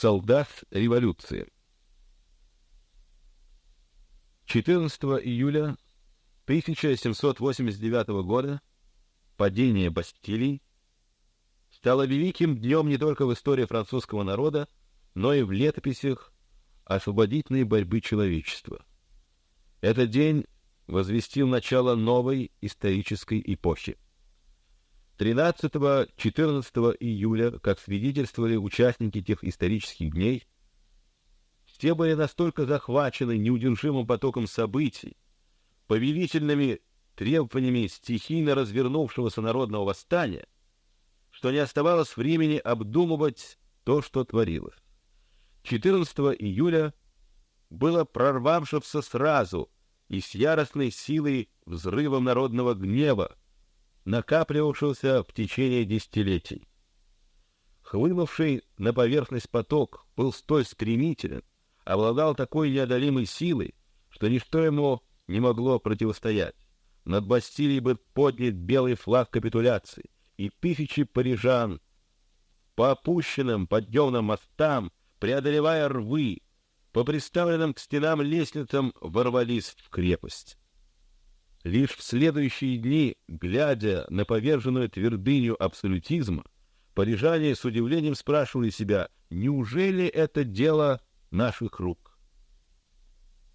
Солдат революции. 14 июля 1789 года падение Бастилии стало великим днем не только в истории французского народа, но и в летописях освободительной борьбы человечества. Этот день возвестил начало новой исторической эпохи. 13-14 июля, как свидетельствовали участники тех исторических дней, все были настолько захвачены неудержимым потоком событий, повелительными требованиями стихийно развернувшегося народного восстания, что не оставалось времени обдумывать то, что творилось. 14 июля было прорвавшимся сразу и с яростной силой взрывом народного гнева, накапливавшегося в течение десятилетий. Хлынувший на поверхность поток был столь стремителен, обладал такой неодолимой силой, что ничто ему не могло противостоять. Над Бастилией был поднят белый флаг капитуляции, и тысячи парижан по опущенным подъемным мостам, преодолевая рвы, по приставленным к стенам лестницам ворвались в крепость. Лишь в следующие дни, глядя на поверженную твердыню абсолютизма, парижане с удивлением спрашивали себя: неужели это дело наших рук?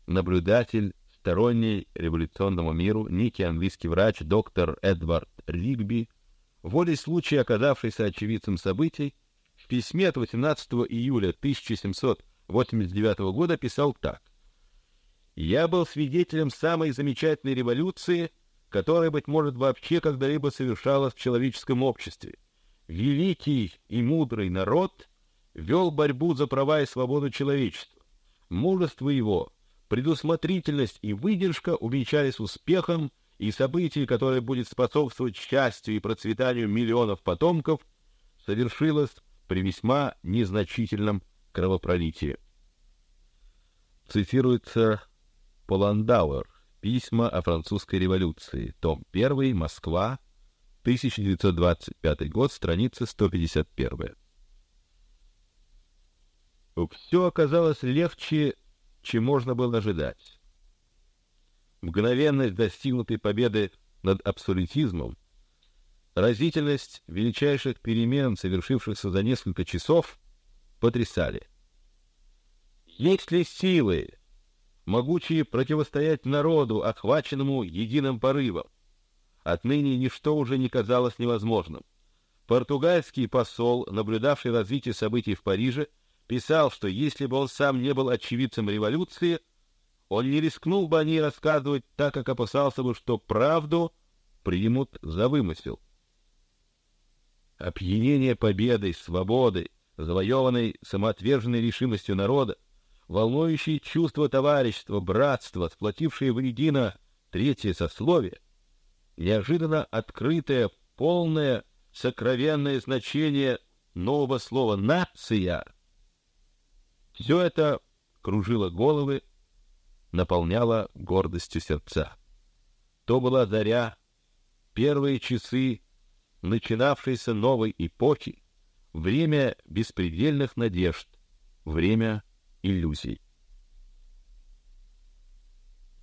Наблюдатель, сторонний революционному миру, некий английский врач доктор Эдвард Ригби, волей случая оказавшийся очевидцем событий, в письме от 18 июля 1789 года писал так: я был свидетелем самой замечательной революции, которая, быть может, вообще когда-либо совершалась в человеческом обществе. Великий и мудрый народ вел борьбу за права и свободу человечества. Мужество его, предусмотрительность и выдержка увенчались успехом, и событие, которое будет способствовать счастью и процветанию миллионов потомков, совершилось при весьма незначительном кровопролитии. Цитируется Поландауэр. Письма о французской революции. Том 1. Москва. 1925 год. Страница 151. Все оказалось легче, чем можно было ожидать. Мгновенность достигнутой победы над абсолютизмом, разительность величайших перемен, совершившихся за несколько часов, потрясали. Есть ли силы, могучие противостоять народу, охваченному единым порывом. Отныне ничто уже не казалось невозможным. Португальский посол, наблюдавший развитие событий в Париже, писал, что если бы он сам не был очевидцем революции, он не рискнул бы о ней рассказывать, так как опасался бы, что правду примут за вымысел. Опьянение победой, свободой, завоеванной самоотверженной решимостью народа, волнующие чувства товарищества, братства, сплотившие воедино третье сословие, неожиданно открытое, полное, сокровенное значение нового слова «нация», все это кружило головы, наполняло гордостью сердца. То была заря, первые часы начинавшейся новой эпохи, время беспредельных надежд, время иллюзий.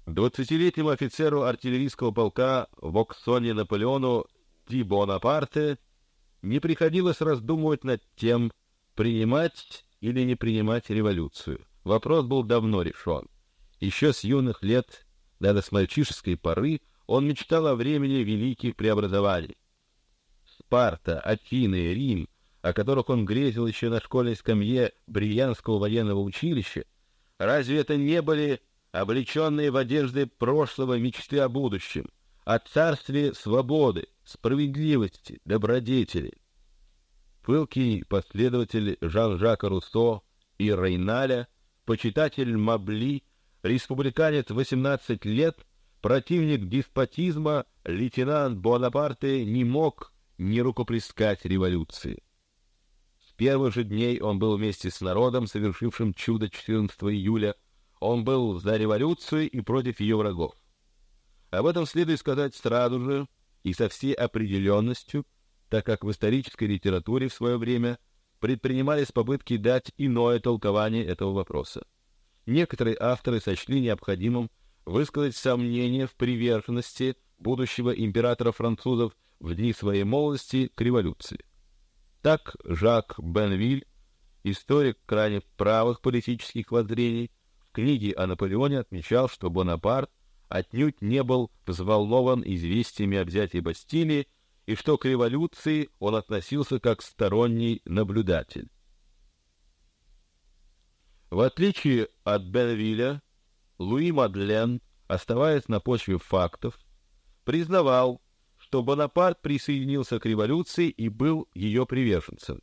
Двадцатилетнему офицеру артиллерийского полка в Оксоне Наполеону Ди Бонапарте не приходилось раздумывать над тем, принимать или не принимать революцию. Вопрос был давно решен. Еще с юных лет, даже с мальчишеской поры, он мечтал о времени великих преобразований. Спарта, Афины, Рим о которых он грезил еще на школьной скамье Бриянского военного училища, разве это не были облеченные в одежды прошлого мечты о будущем, о царстве свободы, справедливости, добродетели? Пылкий последователь Жан-Жака Руссо и Рейналя, почитатель Мабли, республиканец 18 лет, противник деспотизма, лейтенант Бонапарте не мог не рукоплескать революции первых же дней он был вместе с народом, совершившим чудо 14 июля. Он был за революцию и против ее врагов. Об этом следует сказать сразу же и со всей определенностью, так как в исторической литературе в свое время предпринимались попытки дать иное толкование этого вопроса. Некоторые авторы сочли необходимым высказать сомнения в приверженности будущего императора французов в дни своей молодости к революции. Так Жак Бенвиль, историк крайне правых политических воззрений, в книге о Наполеоне отмечал, что Бонапарт отнюдь не был взволнован известиями о взятии Бастилии и что к революции он относился как сторонний наблюдатель. В отличие от Бенвиля, Луи Мадлен, оставаясь на почве фактов, признавал, что Бонапарт присоединился к революции и был ее приверженцем.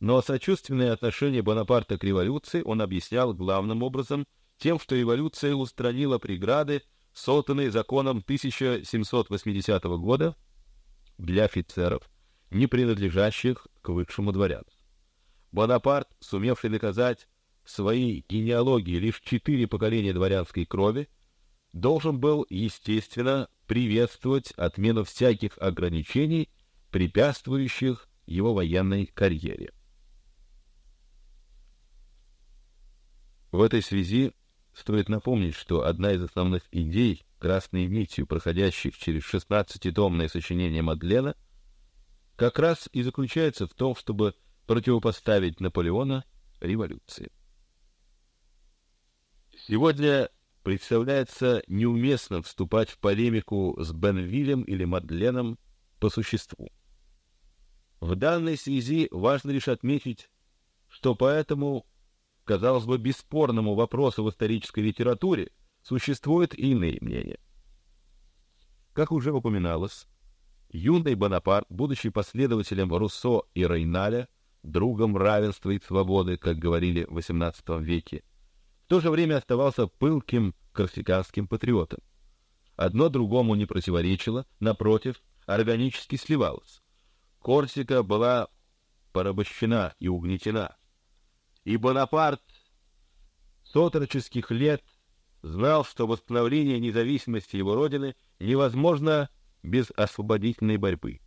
Но сочувственное отношение Бонапарта к революции он объяснял главным образом тем, что революция устранила преграды, созданные законом 1780 года для офицеров, не принадлежащих к высшему дворянству. Бонапарт, сумевший доказать своей генеалогии лишь четыре поколения дворянской крови, должен был, естественно, приветствовать отмену всяких ограничений, препятствующих его военной карьере. В этой связи стоит напомнить, что одна из основных идей, красной нитью проходящих через шестнадцатитомное сочинение Мадлена, как раз и заключается в том, чтобы противопоставить Наполеона революции. Сегодня представляется неуместным вступать в полемику с Бенвилем или Мадленом по существу. В данной связи важно лишь отметить, что по этому, казалось бы, бесспорному вопросу в исторической литературе существуют и иные мнения. Как уже упоминалось, юный Бонапарт, будучи последователем Руссо и Рейналя, другом равенства и свободы, как говорили в XVIII веке, в то же время оставался пылким корсиканским патриотом. Одно другому не противоречило, напротив, органически сливалось. Корсика была порабощена и угнетена, и Бонапарт с отроческих лет знал, что восстановление независимости его родины невозможно без освободительной борьбы.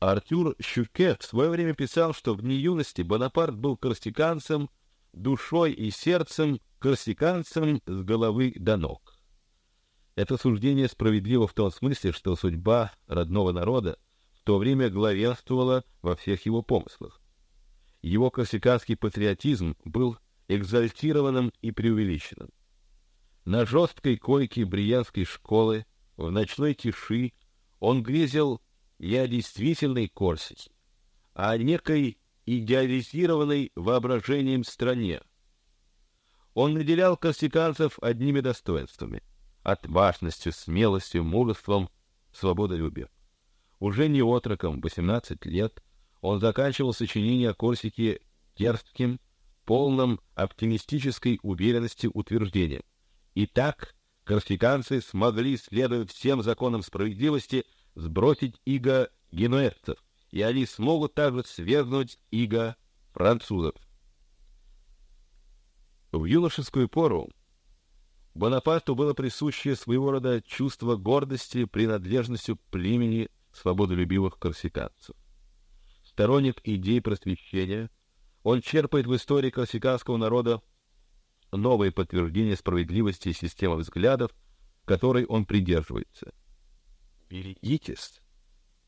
Артюр Щуке в свое время писал, что в дни юности Бонапарт был корсиканцем душой и сердцем корсиканцам с головы до ног. Это суждение справедливо в том смысле, что судьба родного народа в то время главенствовала во всех его помыслах. Его корсиканский патриотизм был экзальтированным и преувеличенным. На жесткой койке Бриянской школы в ночной тиши он грезил не о действительной Корсике, а о некой идеализированной воображением стране. Он наделял корсиканцев одними достоинствами — отважностью, смелостью, мужеством, свободолюбием. Уже не отроком, 18 лет, он заканчивал сочинение о Корсике дерзким, полным оптимистической уверенности утверждением. Итак, корсиканцы смогли, следуя всем законам справедливости, сбросить иго генуэзцев, и они смогут также свергнуть иго французов. В юношескую пору Бонапарту было присуще своего рода чувство гордости принадлежностью племени свободолюбивых корсиканцев. Сторонник идей просвещения, он черпает в истории корсиканского народа новые подтверждения справедливости системы взглядов, которой он придерживается. Берегитесь,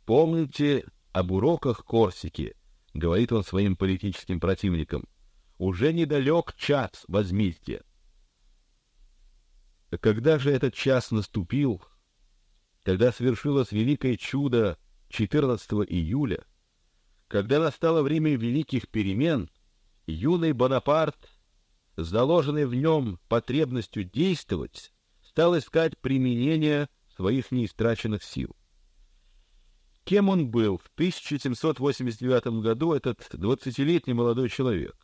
помните об уроках Корсики, говорит он своим политическим противникам, уже недалек час возмездия. Когда же этот час наступил, когда свершилось великое чудо 14 июля, когда настало время великих перемен, юный Бонапарт, заложенный в нем потребностью действовать, стал искать применение своих неистраченных сил. Кем он был в 1789 году, этот двадцатилетний молодой человек?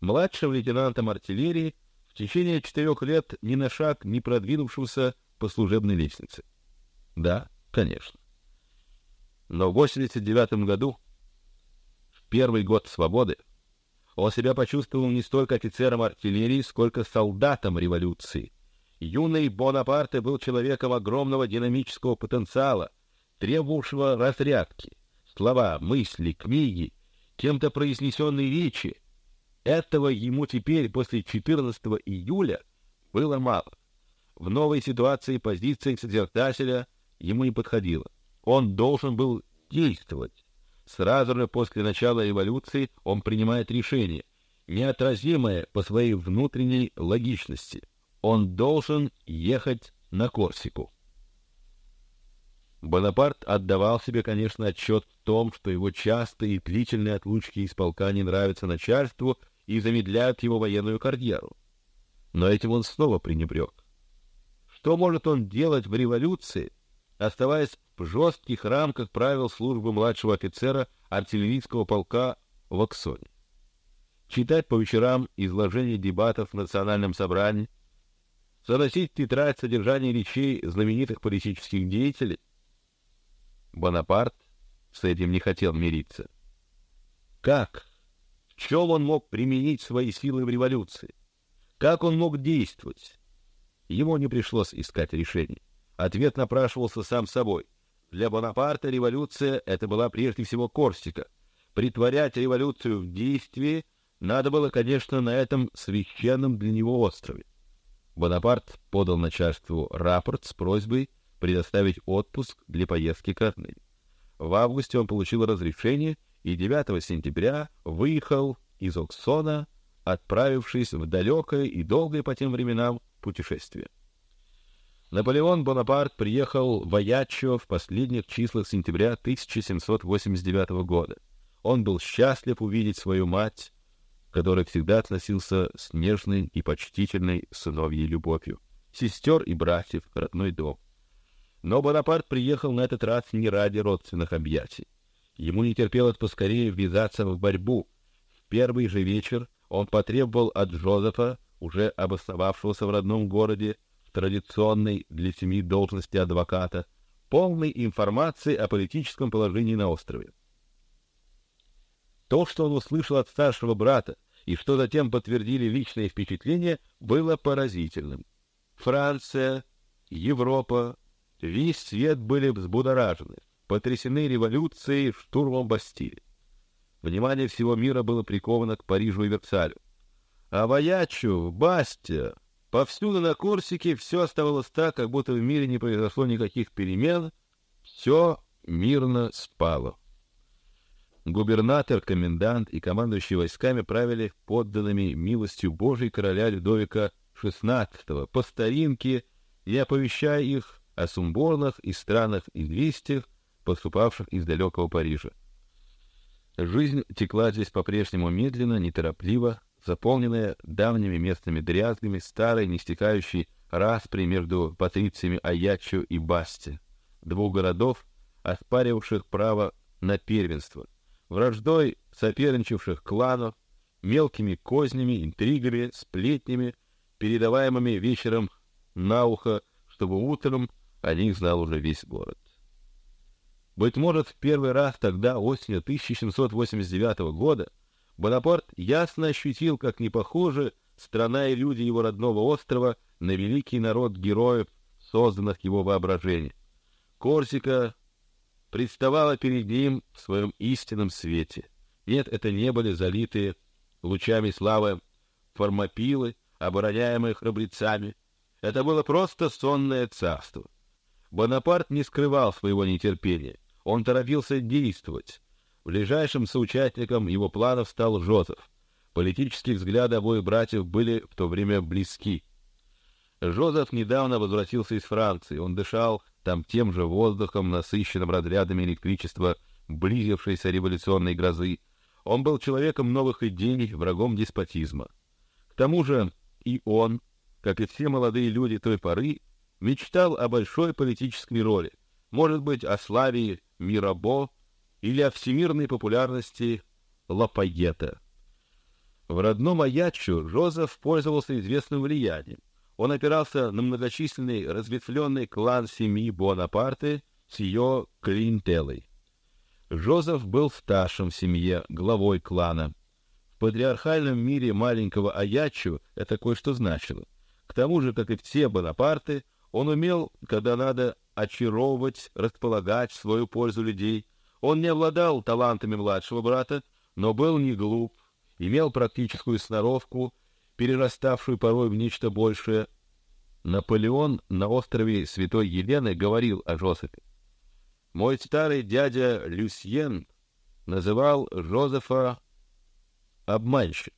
Младшим лейтенантом артиллерии, в течение четырех лет ни на шаг не продвинувшимся по служебной лестнице. Да, конечно. Но в 89 году, в первый год свободы, он себя почувствовал не столько офицером артиллерии, сколько солдатом революции. Юный Бонапарте был человеком огромного динамического потенциала, требовавшего разрядки. Слова, мысли, книги кем-то произнесенной речи. Этого ему теперь, после 14 июля, было мало. В новой ситуации позиция созерцателя ему не подходила. Он должен был действовать. Сразу же после начала революции он принимает решение, неотразимое по своей внутренней логичности. Он должен ехать на Корсику. Бонапарт отдавал себе, конечно, отчет в том, что его частые и длительные отлучки из полка не нравятся начальству и замедляют его военную карьеру. Но этим он снова пренебрег. Что может он делать в революции, оставаясь в жестких рамках правил службы младшего офицера артиллерийского полка в Оксоне? Читать по вечерам изложения дебатов в национальном собрании, заносить в тетрадь содержание речей знаменитых политических деятелей, Бонапарт с этим не хотел мириться. Как? В чем он мог применить свои силы в революции? Как он мог действовать? Ему не пришлось искать решение. Ответ напрашивался сам собой. Для Бонапарта революция это была прежде всего Корсика. Притворять революцию в действии надо было, конечно, на этом священном для него острове. Бонапарт подал начальству рапорт с просьбой предоставить отпуск для поездки к родным. В августе он получил разрешение и 9 сентября выехал из Оксона, отправившись в далекое и долгое по тем временам путешествие. Наполеон Бонапарт приехал в Аяччо в последних числах сентября 1789 года. Он был счастлив увидеть свою мать, которой всегда относился с нежной и почтительной сыновьей любовью, сестер и братьев, родной дом. Но Бонапарт приехал на этот раз не ради родственных объятий. Ему не терпелось поскорее ввязаться в борьбу. В первый же вечер он потребовал от Жозефа, уже обосновавшегося в родном городе, в традиционной для семьи должности адвоката, полной информации о политическом положении на острове. То, что он услышал от старшего брата и что затем подтвердили личные впечатления, было поразительным. Франция, Европа, Весь свет были взбудоражены, потрясены революцией, штурмом Бастилии. Внимание всего мира было приковано к Парижу и Версалю. А в Аячу, в Басте, повсюду на Корсике все оставалось так, как будто в мире не произошло никаких перемен, все мирно спало. Губернатор, комендант и командующий войсками правили подданными милостью Божией короля Людовика XVI по старинке и оповещая их о сумбурных и странных известиях, поступавших из далекого Парижа. Жизнь текла здесь по-прежнему медленно, неторопливо, заполненная давними местными дрязгами, старой, не стекающей распри между патрициями Аячо и Басти, двух городов, оспаривавших право на первенство, враждой соперничавших кланов, мелкими кознями, интригами, сплетнями, передаваемыми вечером на ухо, чтобы утром о них знал уже весь город. Быть может, в первый раз тогда, осенью 1789 года, Бонапарт ясно ощутил, как не похожи страна и люди его родного острова на великий народ героев, созданных его воображением. Корсика представала перед ним в своем истинном свете. Нет, это не были залитые лучами славы формопилы, обороняемые храбрецами. Это было просто сонное царство. Бонапарт не скрывал своего нетерпения. Он торопился действовать. Ближайшим соучастником его планов стал Жозеф. Политические взгляды обоих братьев были в то время близки. Жозеф недавно возвратился из Франции. Он дышал там тем же воздухом, насыщенным разрядами электричества близившейся революционной грозы. Он был человеком новых идей, врагом деспотизма. К тому же и он, как и все молодые люди той поры, мечтал о большой политической роли, может быть, о славе Мирабо или о всемирной популярности Лапайета. В родном Аячу Жозеф пользовался известным влиянием. Он опирался на многочисленный разветвленный клан семьи Бонапарте с ее клиентелой. Жозеф был старшим в семье, главой клана. В патриархальном мире маленького Аячу это кое-что значило. К тому же, как и все Бонапарты, он умел, когда надо, очаровывать, располагать в свою пользу людей. Он не обладал талантами младшего брата, но был не глуп, имел практическую сноровку, перераставшую порой в нечто большее. Наполеон на острове Святой Елены говорил о Жозефе. Мой старый дядя Люсьен называл Жозефа обманщик.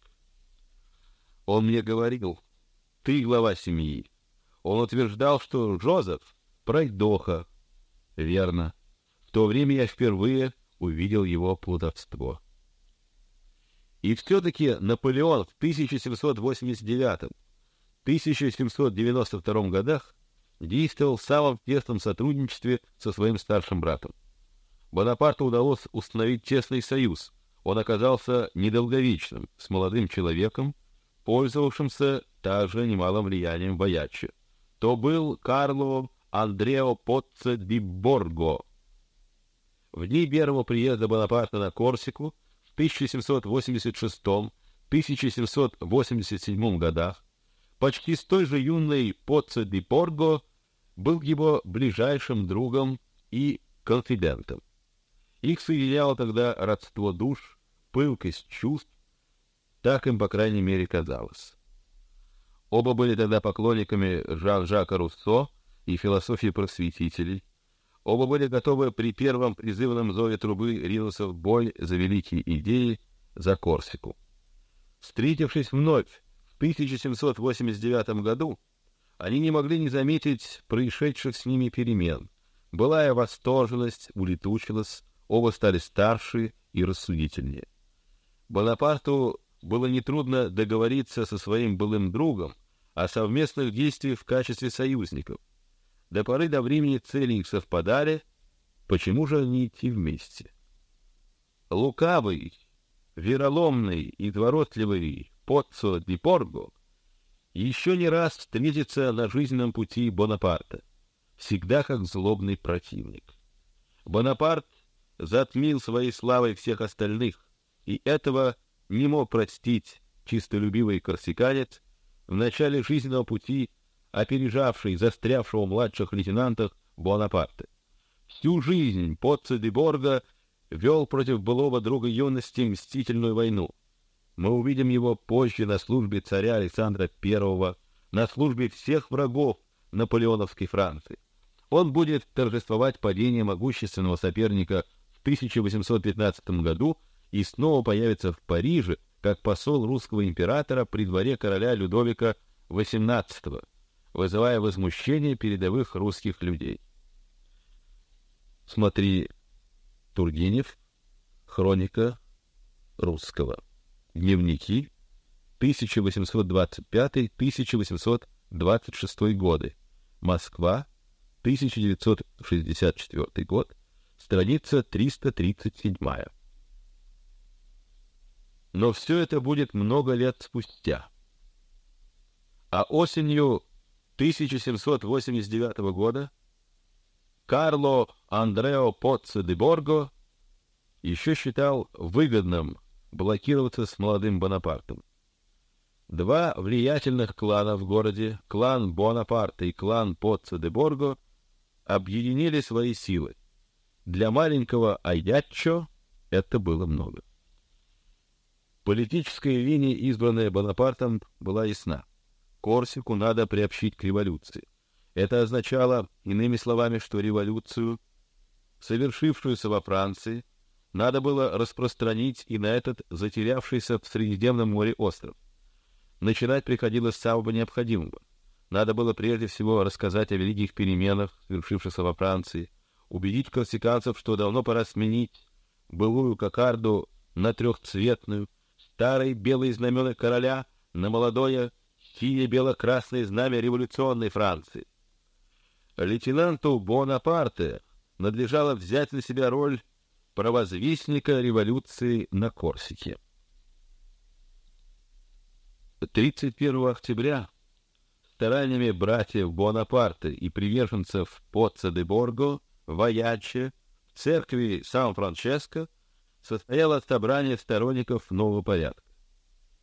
Он мне говорил, ты глава семьи. Он утверждал, что Жозеф пройдоха. Верно. В то время я впервые увидел его плутовство. И все-таки Наполеон в 1789-1792 годах действовал в самом тесном сотрудничестве со своим старшим братом. Бонапарту удалось установить тесный союз. Он оказался недолговечным с молодым человеком, пользовавшимся также немалым влиянием в Боячче. То был Карло Андрео Поццо ди Борго. В дни первого приезда Бонапарта на Корсику в 1786-1787 годах почти столь же юный Поццо ди Борго был его ближайшим другом и конфидентом. Их соединяло тогда родство душ, пылкость чувств, так им, по крайней мере, казалось. Оба были тогда поклонниками Жан-Жака Руссо и философии просветителей. Оба были готовы при первом призывном зове трубы ринуться в бой за великие идеи, за Корсику. Встретившись вновь в 1789 году, они не могли не заметить происшедших с ними перемен. Былая восторженность улетучилась, оба стали старше и рассудительнее. Бонапарту было нетрудно договориться со своим былым другом о совместных действиях в качестве союзников. До поры до времени цели их совпадали, почему же не идти вместе? Лукавый, вероломный и дворотливый Поццо ди Порго еще не раз встретится на жизненном пути Бонапарта, всегда как злобный противник. Бонапарт затмил своей славой всех остальных, и этого не мог простить чистолюбивый корсиканец в начале жизненного пути, опережавший застрявшего младших лейтенантов Бонапарта. Всю жизнь Поццо де Борго вел против былого друга юности мстительную войну. Мы увидим его позже на службе царя Александра I, на службе всех врагов наполеоновской Франции. Он будет торжествовать падение могущественного соперника в 1815 году и снова появится в Париже как посол русского императора при дворе короля Людовика XVIII, вызывая возмущение передовых русских людей. Смотри Тургенев, Хроника русского. Дневники 1825-1826 годы. Москва, 1964 год. Страница 337 но все это будет много лет спустя. А осенью 1789 года Карло Андрео Поццо де Борго еще считал выгодным блокироваться с молодым Бонапартом. Два влиятельных клана в городе, клан Бонапарта и клан Поццо де Борго, объединили свои силы. Для маленького Айяччо это было много. Политическая линия, избранная Бонапартом, была ясна. Корсику надо приобщить к революции. Это означало, иными словами, что революцию, совершившуюся во Франции, надо было распространить и на этот затерявшийся в Средиземном море остров. Начинать приходилось с самого необходимого. Надо было прежде всего рассказать о великих переменах, совершившихся во Франции, убедить корсиканцев, что давно пора сменить былую кокарду на трехцветную, старые белые знамена короля на молодое сине-бело-красное знамя революционной Франции. Лейтенанту Бонапарте надлежало взять на себя роль провозвестника революции на Корсике. 31 октября стараниями братьев Бонапарте и приверженцев Поццо де Борго в Аяче в церкви Сан-Франческо состоялось собрание сторонников нового порядка.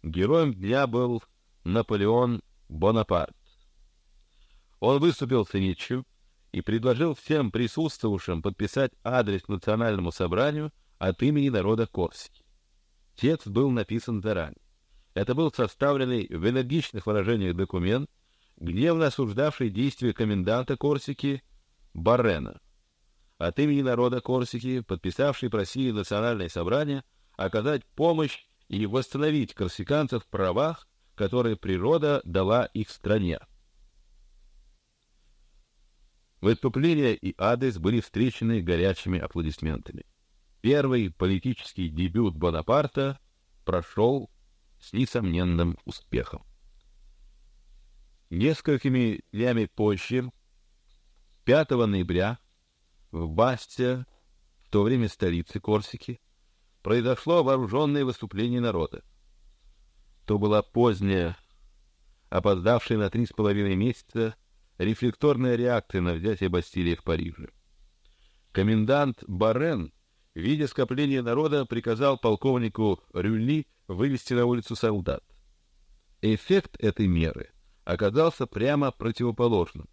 Героем дня был Наполеон Бонапарт. Он выступил с речью и предложил всем присутствовавшим подписать адрес национальному собранию от имени народа Корсики. Текст был написан заранее. Это был составленный в энергичных выражениях документ, гневно осуждавший действия коменданта Корсики Баррена. От имени народа Корсики, подписавший просили национальное собрание оказать помощь и восстановить корсиканцев в правах, которые природа дала их стране. Выступления и адрес были встречены горячими аплодисментами. Первый политический дебют Бонапарта прошел с несомненным успехом. Несколькими днями позже, 5 ноября, в Басте, в то время столице Корсики, произошло вооруженное выступление народа. То была поздняя, опоздавшая на три с половиной месяца, рефлекторная реакция на взятие Бастилии в Париже. Комендант Барен, видя скопление народа, приказал полковнику Рюльни вывести на улицу солдат. Эффект этой меры оказался прямо противоположным.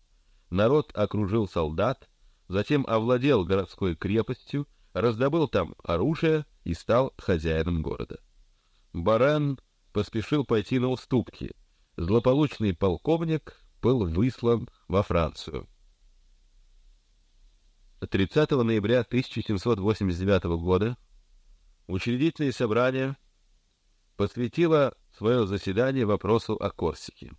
Народ окружил солдат, затем овладел городской крепостью, раздобыл там оружие и стал хозяином города. Баран поспешил пойти на уступки. Злополучный полковник был выслан во Францию. 30 ноября 1789 года учредительное собрание посвятило свое заседание вопросу о Корсике.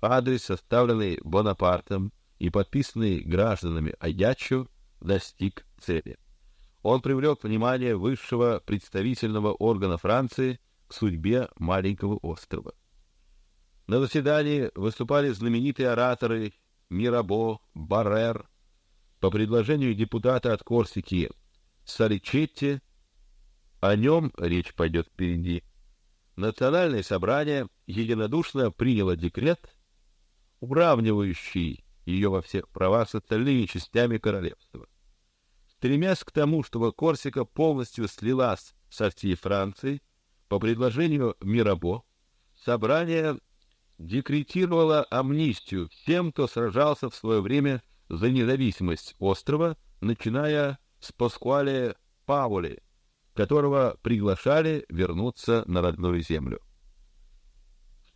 Адрес, составленный Бонапартом и подписанный гражданами Аячо, достиг цели. Он привлек внимание высшего представительного органа Франции к судьбе маленького острова. На заседании выступали знаменитые ораторы Мирабо, Баррер, по предложению депутата от Корсики Саричетти, о нем речь пойдет впереди. Национальное собрание единодушно приняло декрет, уравнивающий ее во всех правах с остальными частями королевства. Стремясь к тому, чтобы Корсика полностью слилась со всей Францией, по предложению Мирабо, собрание декретировало амнистию всем, кто сражался в свое время за независимость острова, начиная с Паскуале Паули, которого приглашали вернуться на родную землю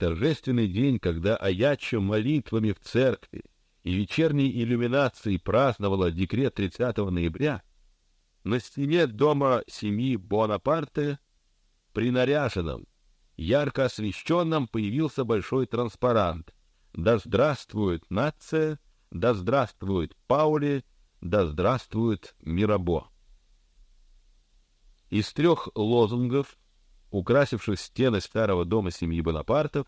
торжественный день, когда Аячо молитвами в церкви и вечерней иллюминацией праздновала декрет 30 ноября, на стене дома семьи Бонапарте, принаряженном, ярко освещенном, появился большой транспарант «Да здравствует нация! Да здравствует Паули! Да здравствует Мирабо!» Из трех лозунгов украсивших стены старого дома семьи Бонапартов,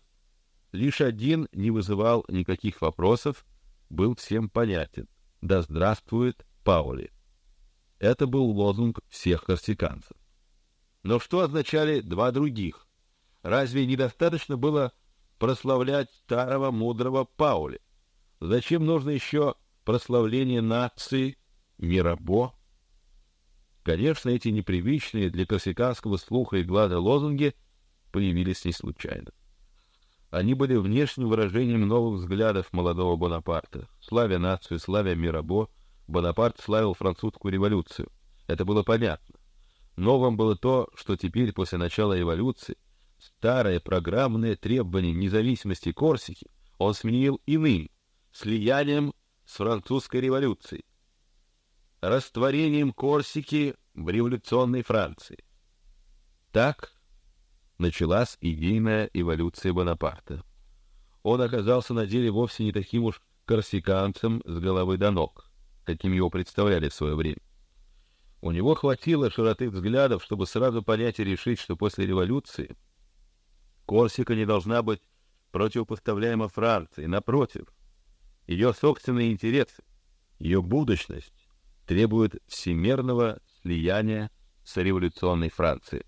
лишь один не вызывал никаких вопросов, был всем понятен: "Да здравствует Паули". Это был лозунг всех корсиканцев. Но что означали два других? Разве недостаточно было прославлять старого мудрого Паули? Зачем нужно еще прославление нации Мирабо? Конечно, эти непривычные для корсиканского слуха и глаза лозунги появились не случайно. Они были внешним выражением новых взглядов молодого Бонапарта. Славя нацию, славя Мирабо, Бонапарт славил французскую революцию. Это было понятно. Новым было то, что теперь после начала революции старое программное требование независимости Корсики он сменил иным слиянием с французской революцией растворением Корсики в революционной Франции. Так началась идейная эволюция Бонапарта. Он оказался на деле вовсе не таким уж корсиканцем с головы до ног, каким его представляли в свое время. У него хватило широты взглядов, чтобы сразу понять и решить, что после революции Корсика не должна быть противопоставляема Франции, напротив, ее собственные интересы, ее будущность требует всемирного слияния с революционной Францией.